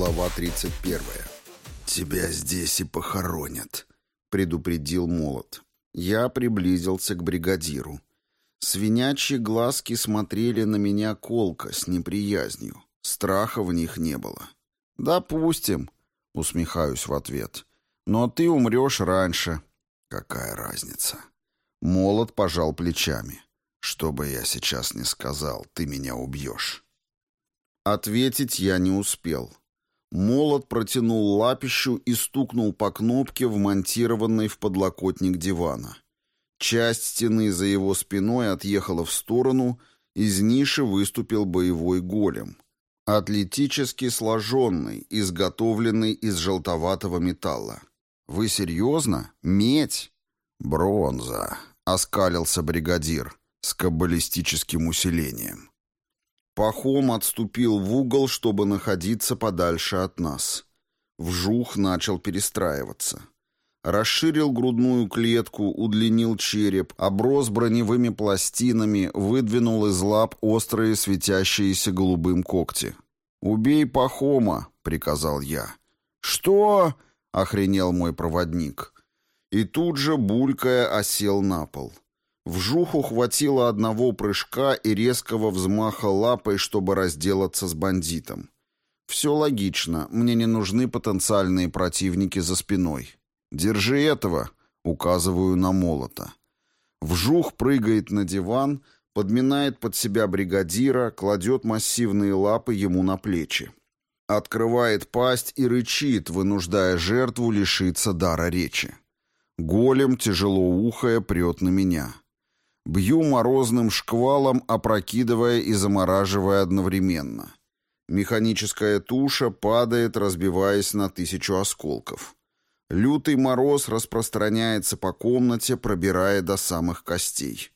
Глава 31. «Тебя здесь и похоронят», — предупредил молот. Я приблизился к бригадиру. Свинячьи глазки смотрели на меня колко, с неприязнью. Страха в них не было. «Допустим», — усмехаюсь в ответ. «Но ты умрешь раньше». «Какая разница?» Молот пожал плечами. «Что бы я сейчас ни сказал, ты меня убьешь». Ответить я не успел. Молот протянул лапищу и стукнул по кнопке, вмонтированной в подлокотник дивана. Часть стены за его спиной отъехала в сторону, из ниши выступил боевой голем. Атлетически сложенный, изготовленный из желтоватого металла. «Вы серьезно? Медь?» «Бронза», — оскалился бригадир с каббалистическим усилением. Пахом отступил в угол, чтобы находиться подальше от нас. Вжух начал перестраиваться. Расширил грудную клетку, удлинил череп, оброс броневыми пластинами, выдвинул из лап острые светящиеся голубым когти. «Убей Пахома!» — приказал я. «Что?» — охренел мой проводник. И тут же, булькая, осел на пол. Вжуху хватило одного прыжка и резкого взмаха лапой, чтобы разделаться с бандитом. Все логично, мне не нужны потенциальные противники за спиной. «Держи этого», — указываю на молота. Вжух прыгает на диван, подминает под себя бригадира, кладет массивные лапы ему на плечи. Открывает пасть и рычит, вынуждая жертву лишиться дара речи. Голем, тяжело ухая, прет на меня. Бью морозным шквалом, опрокидывая и замораживая одновременно. Механическая туша падает, разбиваясь на тысячу осколков. Лютый мороз распространяется по комнате, пробирая до самых костей.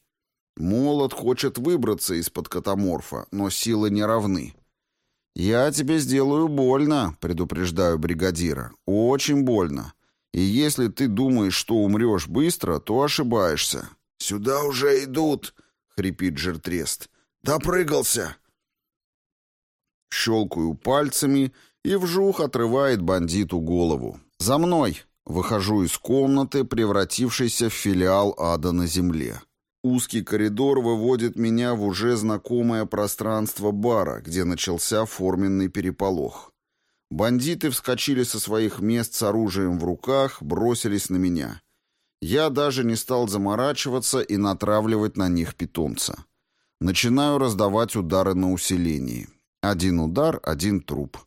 Молот хочет выбраться из-под катаморфа, но силы не равны. «Я тебе сделаю больно», — предупреждаю бригадира. «Очень больно. И если ты думаешь, что умрешь быстро, то ошибаешься. «Сюда уже идут!» — хрипит жертрест. «Допрыгался!» Щелкаю пальцами, и вжух отрывает бандиту голову. «За мной!» — выхожу из комнаты, превратившейся в филиал ада на земле. Узкий коридор выводит меня в уже знакомое пространство бара, где начался форменный переполох. Бандиты вскочили со своих мест с оружием в руках, бросились на меня. Я даже не стал заморачиваться и натравливать на них питомца. Начинаю раздавать удары на усилении. Один удар, один труп.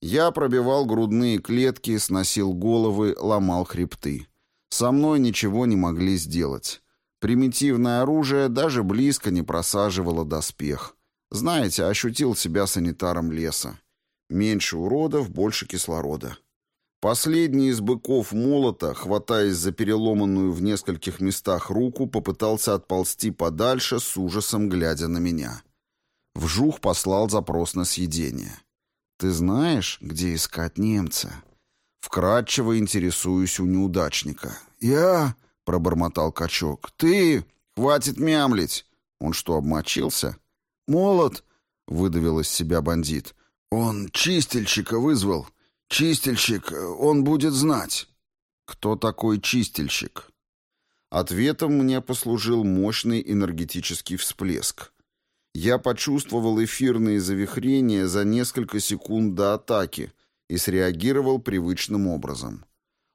Я пробивал грудные клетки, сносил головы, ломал хребты. Со мной ничего не могли сделать. Примитивное оружие даже близко не просаживало доспех. Знаете, ощутил себя санитаром леса. Меньше уродов, больше кислорода. Последний из быков молота, хватаясь за переломанную в нескольких местах руку, попытался отползти подальше, с ужасом глядя на меня. Вжух послал запрос на съедение. «Ты знаешь, где искать немца?» Вкратчиво интересуюсь у неудачника. «Я?» — пробормотал качок. «Ты? Хватит мямлить!» Он что, обмочился? «Молот!» — выдавил из себя бандит. «Он чистильщика вызвал. «Чистильщик, он будет знать». «Кто такой чистильщик?» Ответом мне послужил мощный энергетический всплеск. Я почувствовал эфирные завихрения за несколько секунд до атаки и среагировал привычным образом.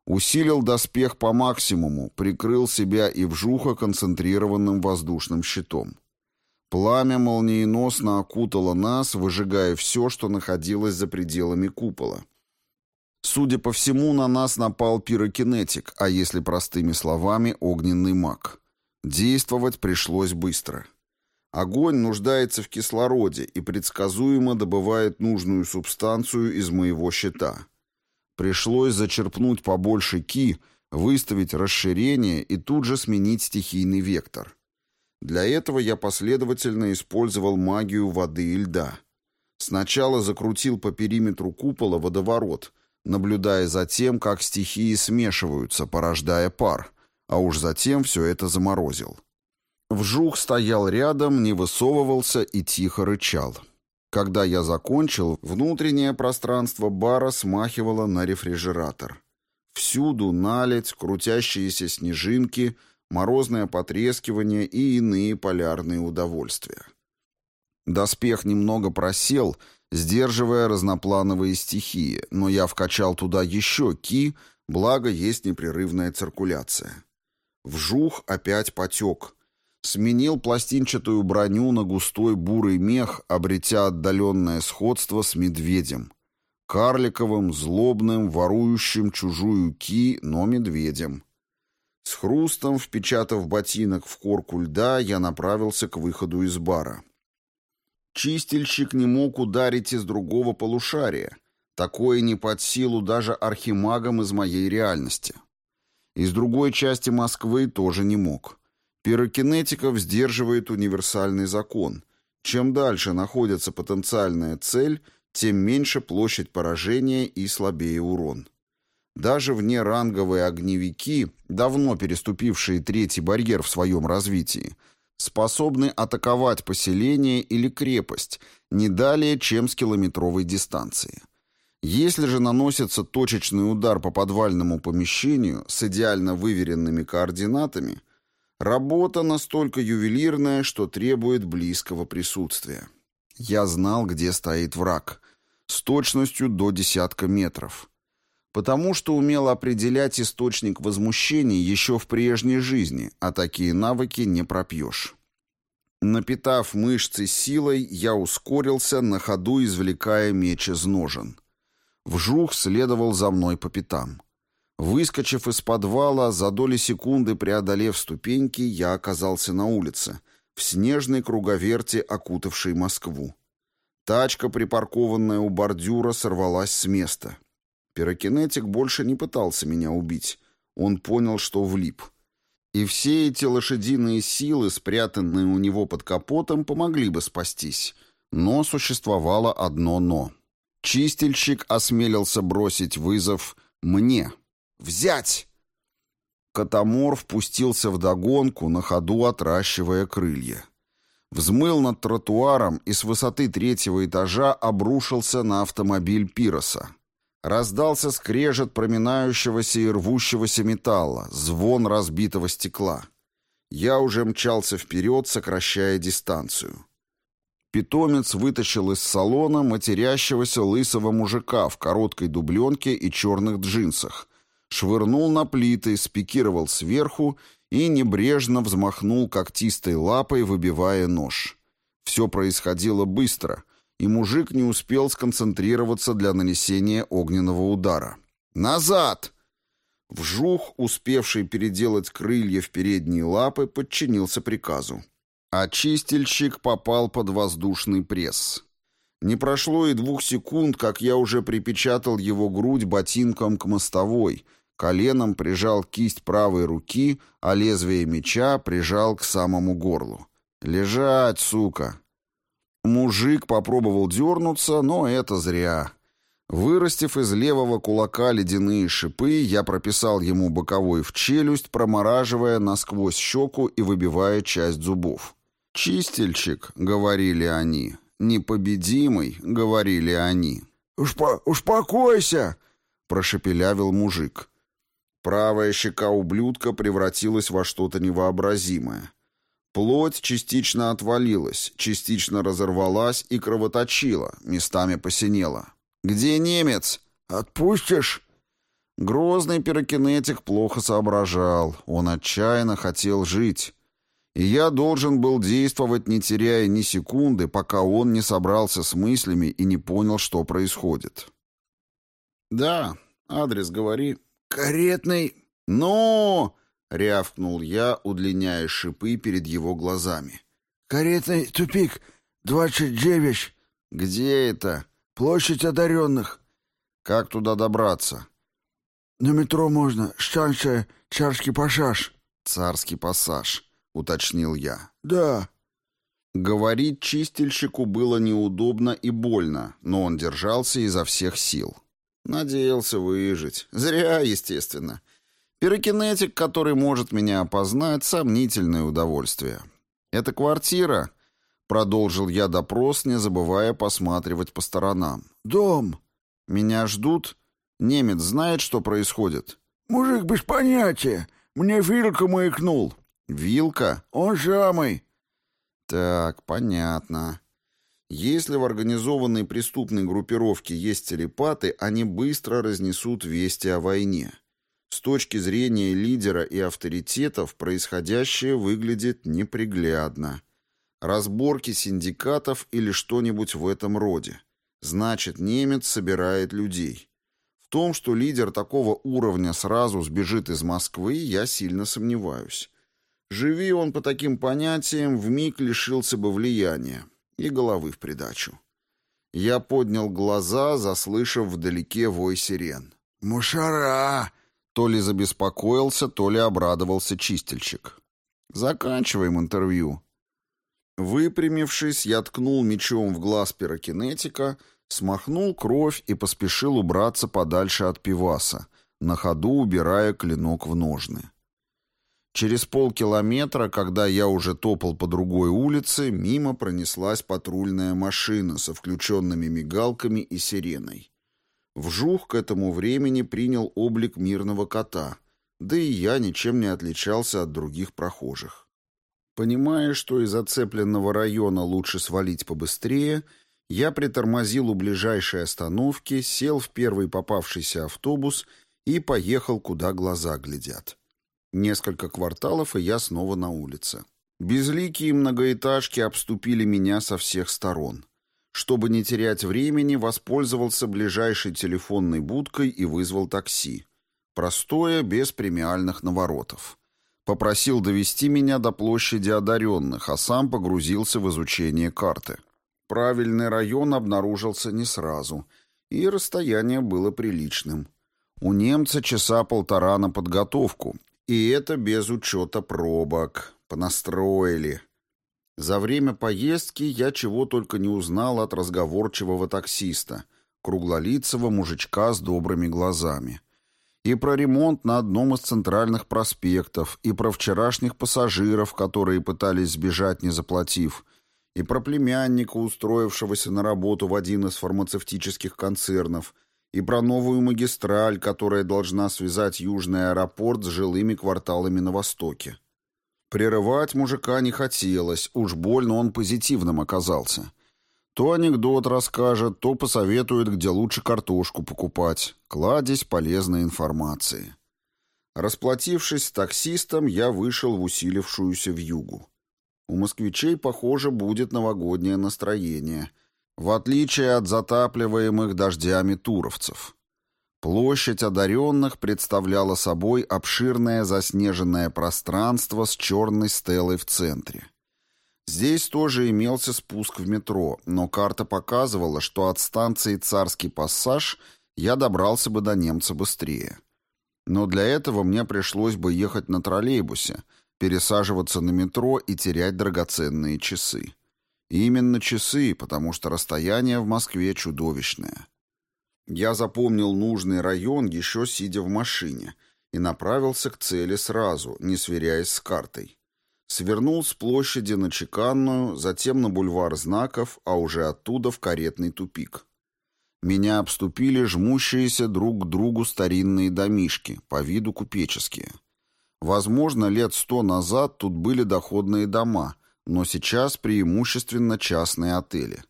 Усилил доспех по максимуму, прикрыл себя и вжуха концентрированным воздушным щитом. Пламя молниеносно окутало нас, выжигая все, что находилось за пределами купола. Судя по всему, на нас напал пирокинетик, а если простыми словами, огненный маг. Действовать пришлось быстро. Огонь нуждается в кислороде и предсказуемо добывает нужную субстанцию из моего щита. Пришлось зачерпнуть побольше ки, выставить расширение и тут же сменить стихийный вектор. Для этого я последовательно использовал магию воды и льда. Сначала закрутил по периметру купола водоворот — наблюдая за тем, как стихии смешиваются, порождая пар, а уж затем все это заморозил. Вжух стоял рядом, не высовывался и тихо рычал. Когда я закончил, внутреннее пространство бара смахивало на рефрижератор. Всюду наледь, крутящиеся снежинки, морозное потрескивание и иные полярные удовольствия. Доспех немного просел, сдерживая разноплановые стихии, но я вкачал туда еще ки, благо есть непрерывная циркуляция. Вжух опять потек. Сменил пластинчатую броню на густой бурый мех, обретя отдаленное сходство с медведем. Карликовым, злобным, ворующим чужую ки, но медведем. С хрустом, впечатав ботинок в корку льда, я направился к выходу из бара. Чистильщик не мог ударить из другого полушария. Такое не под силу даже архимагам из моей реальности. Из другой части Москвы тоже не мог. Пирокинетиков сдерживает универсальный закон. Чем дальше находится потенциальная цель, тем меньше площадь поражения и слабее урон. Даже внеранговые огневики, давно переступившие третий барьер в своем развитии, способны атаковать поселение или крепость не далее, чем с километровой дистанции. Если же наносится точечный удар по подвальному помещению с идеально выверенными координатами, работа настолько ювелирная, что требует близкого присутствия. Я знал, где стоит враг, с точностью до десятка метров. Потому что умел определять источник возмущений еще в прежней жизни, а такие навыки не пропьешь. Напитав мышцы силой, я ускорился, на ходу извлекая меч из ножен. Вжух следовал за мной по пятам. Выскочив из подвала, за доли секунды преодолев ступеньки, я оказался на улице, в снежной круговерте, окутавшей Москву. Тачка, припаркованная у бордюра, сорвалась с места. Пирокинетик больше не пытался меня убить. Он понял, что влип. И все эти лошадиные силы, спрятанные у него под капотом, помогли бы спастись. Но существовало одно «но». Чистильщик осмелился бросить вызов мне. «Взять!» Катамор впустился в догонку, на ходу отращивая крылья. Взмыл над тротуаром и с высоты третьего этажа обрушился на автомобиль Пироса. Раздался скрежет проминающегося и рвущегося металла, звон разбитого стекла. Я уже мчался вперед, сокращая дистанцию. Питомец вытащил из салона матерящегося лысого мужика в короткой дубленке и черных джинсах, швырнул на плиты, спикировал сверху и небрежно взмахнул когтистой лапой, выбивая нож. Все происходило быстро, и мужик не успел сконцентрироваться для нанесения огненного удара. «Назад!» Вжух, успевший переделать крылья в передние лапы, подчинился приказу. Очистильщик попал под воздушный пресс. Не прошло и двух секунд, как я уже припечатал его грудь ботинком к мостовой, коленом прижал кисть правой руки, а лезвие меча прижал к самому горлу. «Лежать, сука!» Мужик попробовал дернуться, но это зря. Вырастив из левого кулака ледяные шипы, я прописал ему боковой в челюсть, промораживая насквозь щеку и выбивая часть зубов. «Чистильщик», — говорили они. «Непобедимый», — говорили они. «Ушпо «Успокойся!» — прошепелявил мужик. Правая щека ублюдка превратилась во что-то невообразимое. Плоть частично отвалилась, частично разорвалась и кровоточила, местами посинела. «Где немец? Отпустишь?» Грозный пирокинетик плохо соображал. Он отчаянно хотел жить и я должен был действовать, не теряя ни секунды, пока он не собрался с мыслями и не понял, что происходит. «Да, адрес говори». «Каретный...» «Ну!» — рявкнул я, удлиняя шипы перед его глазами. «Каретный тупик, двадцать девять». «Где это?» «Площадь одаренных». «Как туда добраться?» «На метро можно. Станция Царский пассаж». «Царский пассаж». — уточнил я. «Да». Говорить чистильщику было неудобно и больно, но он держался изо всех сил. Надеялся выжить. Зря, естественно. Пирокинетик, который может меня опознать, сомнительное удовольствие. Эта квартира Продолжил я допрос, не забывая посматривать по сторонам. «Дом!» «Меня ждут? Немец знает, что происходит?» «Мужик без понятия. Мне Вилка маякнул». «Вилка?» «Он самый». «Так, понятно. Если в организованной преступной группировке есть телепаты, они быстро разнесут вести о войне. С точки зрения лидера и авторитетов происходящее выглядит неприглядно. Разборки синдикатов или что-нибудь в этом роде. Значит, немец собирает людей. В том, что лидер такого уровня сразу сбежит из Москвы, я сильно сомневаюсь. Живи он по таким понятиям, вмиг лишился бы влияния и головы в придачу. Я поднял глаза, заслышав вдалеке вой сирен. «Мушара!» То ли забеспокоился, то ли обрадовался чистильщик. «Заканчиваем интервью». Выпрямившись, я ткнул мечом в глаз пирокинетика, смахнул кровь и поспешил убраться подальше от пиваса, на ходу убирая клинок в ножны. Через полкилометра, когда я уже топал по другой улице, мимо пронеслась патрульная машина со включенными мигалками и сиреной. Вжух к этому времени принял облик мирного кота, да и я ничем не отличался от других прохожих. Понимая, что из оцепленного района лучше свалить побыстрее, я притормозил у ближайшей остановки, сел в первый попавшийся автобус и поехал, куда глаза глядят. Несколько кварталов, и я снова на улице. Безликие многоэтажки обступили меня со всех сторон. Чтобы не терять времени, воспользовался ближайшей телефонной будкой и вызвал такси. Простое, без премиальных наворотов. Попросил довести меня до площади одаренных, а сам погрузился в изучение карты. Правильный район обнаружился не сразу, и расстояние было приличным. У немца часа полтора на подготовку, и это без учета пробок. Понастроили. За время поездки я чего только не узнал от разговорчивого таксиста, круглолицего мужичка с добрыми глазами. И про ремонт на одном из центральных проспектов, и про вчерашних пассажиров, которые пытались сбежать, не заплатив, и про племянника, устроившегося на работу в один из фармацевтических концернов, и про новую магистраль, которая должна связать южный аэропорт с жилыми кварталами на востоке. Прерывать мужика не хотелось, уж больно он позитивным оказался. То анекдот расскажет, то посоветует, где лучше картошку покупать. Кладезь полезной информации. Расплатившись с таксистом, я вышел в усилившуюся вьюгу. У москвичей, похоже, будет новогоднее настроение — в отличие от затапливаемых дождями туровцев. Площадь одаренных представляла собой обширное заснеженное пространство с черной стелой в центре. Здесь тоже имелся спуск в метро, но карта показывала, что от станции «Царский пассаж» я добрался бы до немца быстрее. Но для этого мне пришлось бы ехать на троллейбусе, пересаживаться на метро и терять драгоценные часы. Именно часы, потому что расстояние в Москве чудовищное. Я запомнил нужный район, еще сидя в машине, и направился к цели сразу, не сверяясь с картой. Свернул с площади на Чеканную, затем на бульвар знаков, а уже оттуда в каретный тупик. Меня обступили жмущиеся друг к другу старинные домишки, по виду купеческие. Возможно, лет сто назад тут были доходные дома, но сейчас преимущественно частные отели.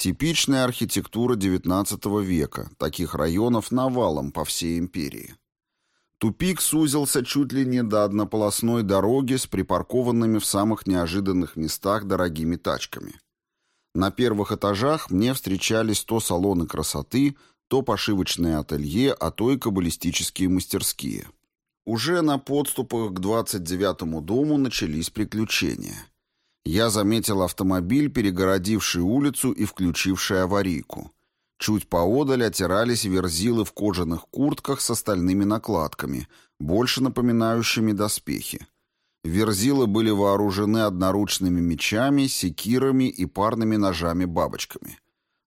Типичная архитектура XIX века, таких районов навалом по всей империи. Тупик сузился чуть ли не до однополосной дороги с припаркованными в самых неожиданных местах дорогими тачками. На первых этажах мне встречались то салоны красоты, то пошивочные ателье, а то и каббалистические мастерские. Уже на подступах к 29-му дому начались приключения я заметил автомобиль, перегородивший улицу и включивший аварийку. Чуть поодаль отирались верзилы в кожаных куртках с остальными накладками, больше напоминающими доспехи. Верзилы были вооружены одноручными мечами, секирами и парными ножами-бабочками.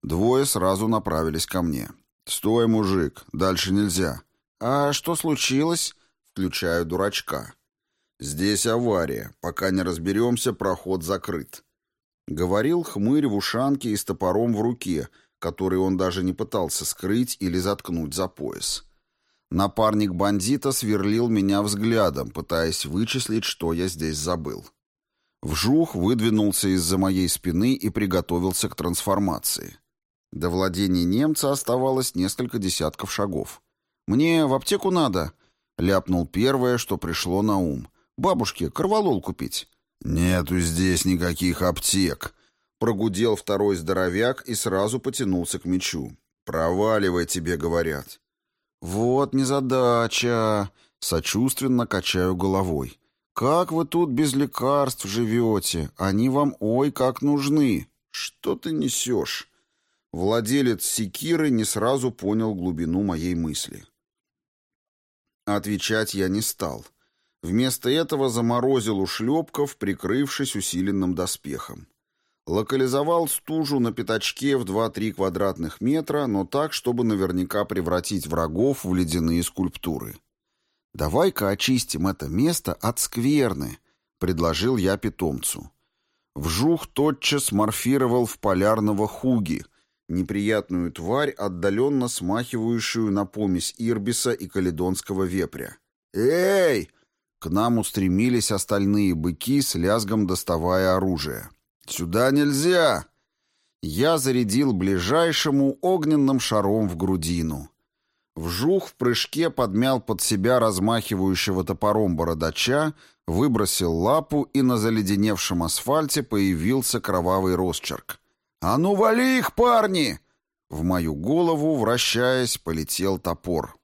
Двое сразу направились ко мне. «Стой, мужик, дальше нельзя». «А что случилось?» Включаю дурачка. «Здесь авария. Пока не разберемся, проход закрыт». Говорил хмырь в ушанке и с топором в руке, который он даже не пытался скрыть или заткнуть за пояс. Напарник бандита сверлил меня взглядом, пытаясь вычислить, что я здесь забыл. Вжух выдвинулся из-за моей спины и приготовился к трансформации. До владения немца оставалось несколько десятков шагов. «Мне в аптеку надо», — ляпнул первое, что пришло на ум. «Бабушке корвалол купить». «Нету здесь никаких аптек», — прогудел второй здоровяк и сразу потянулся к мечу. «Проваливай, тебе говорят». «Вот незадача», — сочувственно качаю головой. «Как вы тут без лекарств живете? Они вам ой как нужны!» «Что ты несешь?» Владелец секиры не сразу понял глубину моей мысли. Отвечать я не стал. Вместо этого заморозил у шлепков, прикрывшись усиленным доспехом. Локализовал стужу на пятачке в 2-3 квадратных метра, но так, чтобы наверняка превратить врагов в ледяные скульптуры. «Давай-ка очистим это место от скверны», — предложил я питомцу. Вжух тотчас морфировал в полярного хуги, неприятную тварь, отдаленно смахивающую на помесь ирбиса и каледонского вепря. «Эй!» К нам устремились остальные быки с лязгом доставая оружие. «Сюда нельзя!» Я зарядил ближайшему огненным шаром в грудину. Вжух в прыжке подмял под себя размахивающего топором бородача, выбросил лапу, и на заледеневшем асфальте появился кровавый росчерк. «А ну вали их, парни!» В мою голову, вращаясь, полетел топор.